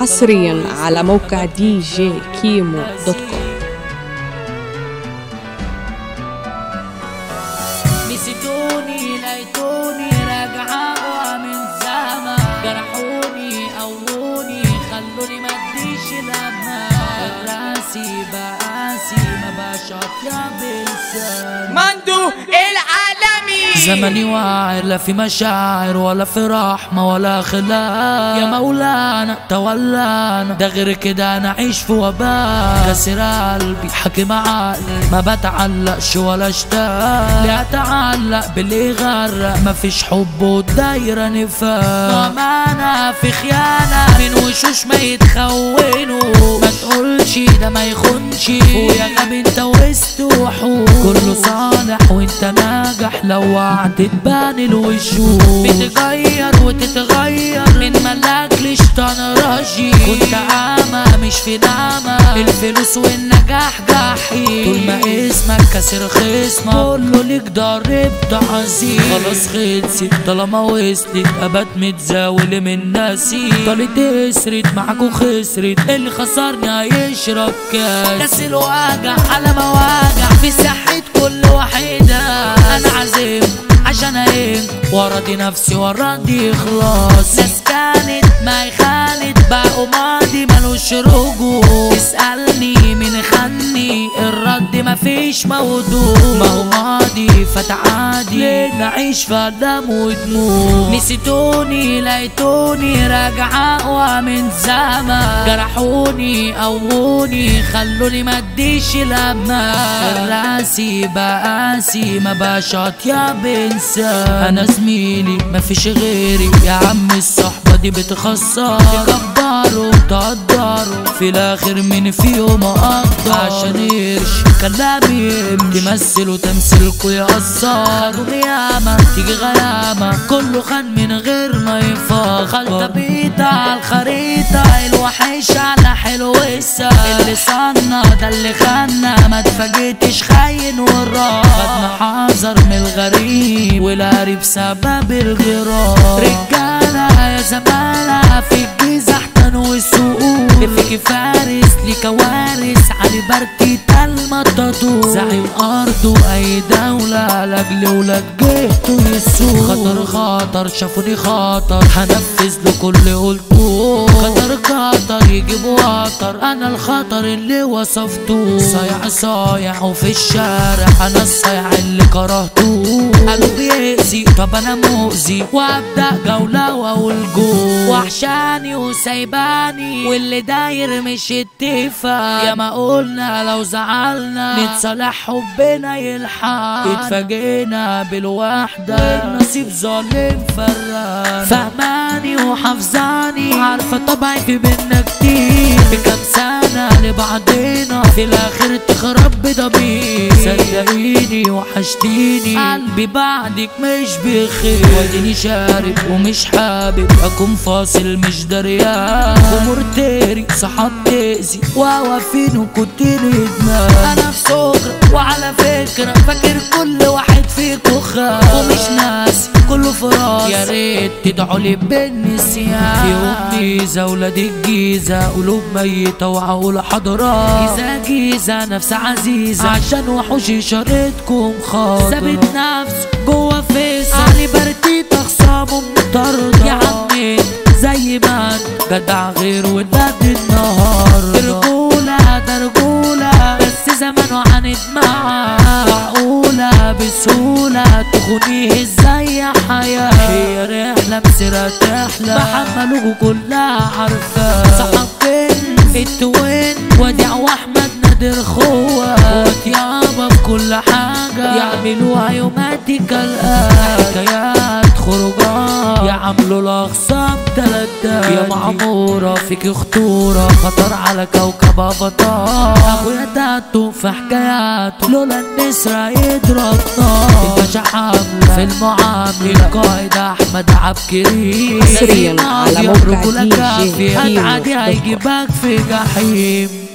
حصريا على موقع دي جي كيمو دوت كوم نسيتوني لقيتوني راجعة من زمان. جرحوني قووني خلوني ما أديش لما رأسي بقاسي ما بقاش اطيب انسان مندو زمني واعر لا في مشاعر ولا في رحمة ولا خلاف يا مولانا تولانا ده غير كده أنا عيش في وباء. كسر قلبي حاكم عقلي ما بتعلقش ولا اشتاق. لا أتعلق باللي يغرق مفيش حب والدايرة نفاق. وامانة في خيانة من وشوش ما يتخونوا. ما تقولش ده ما يخونش. ويا غبي أنت وسط وحوش كله صالح لو وعد تبان الوشوش بتغير وتتغير. من ملاك لشيطان رجي كنت عامة مش في نعمة الفلوس والنجاح جحيم طول ما اسمك كسر خصمك. كله ليك ضربت عزيز. خلاص خلصت. طالما وصلت ابات متزاول من ناسي. طالت اسرت معاك وخسرت. اللي خسرني هيشرب كاس. كاس الوجع على مواجع وراضي نفسي وراضي خلاص ناس كانت ما خانت بقوا ماضي ملوش رجوع. تسألني من خني الرد مفيش موضوع. فتعادي ليه نعيش في دم ودموع نسيتوني لقيتوني راجعة أقوى من زمان. جرحوني قووني خلوني ما أديش لما راسي بقاسي ما بقاش أطيب إنسان. أنا زميلي مفيش غيري. يا عم الصحبة دي بتخسر. تكبروا تقدروا في الآخر مين فيهم أقدر عشان قرش كلامي تمثلوا تمثيلكوا يأثر ياما تيجي غلامة كله خان من غير ما يفكر. خلطة بيتا على الخريطة. الوحش على حلو السهل اللي صنع ده اللي خنا ما تفاجئتش خاين والراس خدنا حذر من الغريب. والقريب بسبب الغراب. رجالة يا زمالة في فيكي فارس لي كوارث علي بركي المطاطو. زعيم أرضه أي دولة لاجل ولاد جهته يسوق خطر خطر شافوني خطر هنفذ له كل قلته خطر خطر يجيب وطر أنا الخطر اللي وصفته صايع صايع وفي الشارع أنا الصايع اللي كرهته قالوا بيأذي طب أنا مؤذي وأبدأ جولة وأقول جو وحشاني وسايباني. واللي داير مش اتفاق. يا ما قلنا لو زعلنا. نتصالح حبنا يلحق اتفاجئنا بالوحدة. النصيب ظالم فرق فهماني وحافظاني. عارفة طبعي في بينا كتير. بكام سنة لبعضنا في الآخر تخرب بضمير. صدقيني وحشتيني قلبي بعدك مش بخير. واديني شارب ومش حابب أكون فاصل مش دريان ومرتري صحاب تأذي وواقفين وكنت ندمان. أنا في سكر وعلى فكرة فاكر كل واحد فيكو خاف. ومش ناسي كله فراس يا ريت تدعوا لي بالنسيان. في أمي ولاد الجيزة قلوب ميتة وعقول حضرات جيزة جيزة نفس عزيزة. عشان وحوش شريتكم خاطر ثابت نفسه جوا فيس علي برتيت أخصامه مطردة. يا عمي زي ما جدع غير ولاد النهار رجولة ده رجولة بس زمانه عاند معاه معقولة بسهولة تخونيه إزاي؟ يا حياة هي رحلة مسيرة تحلى محملوه كلها عارفة صحاب فين التوين وديع وأحمد نادر خوة. قوت يابا في كل حاجة. يعملوها يوماتيك الآن. حكايات خروجات. يعملوا الأخصام تلات يا معمورة فيك خطورة خطر على كوكب أفاتار أخويا تاتو في حكاياته لولا النسر يضرب نار الباشا حملة في المعاملة القائد أحمد عبكري حصرياً على موقع دي جي هتعدي. هيجيبك في جحيم.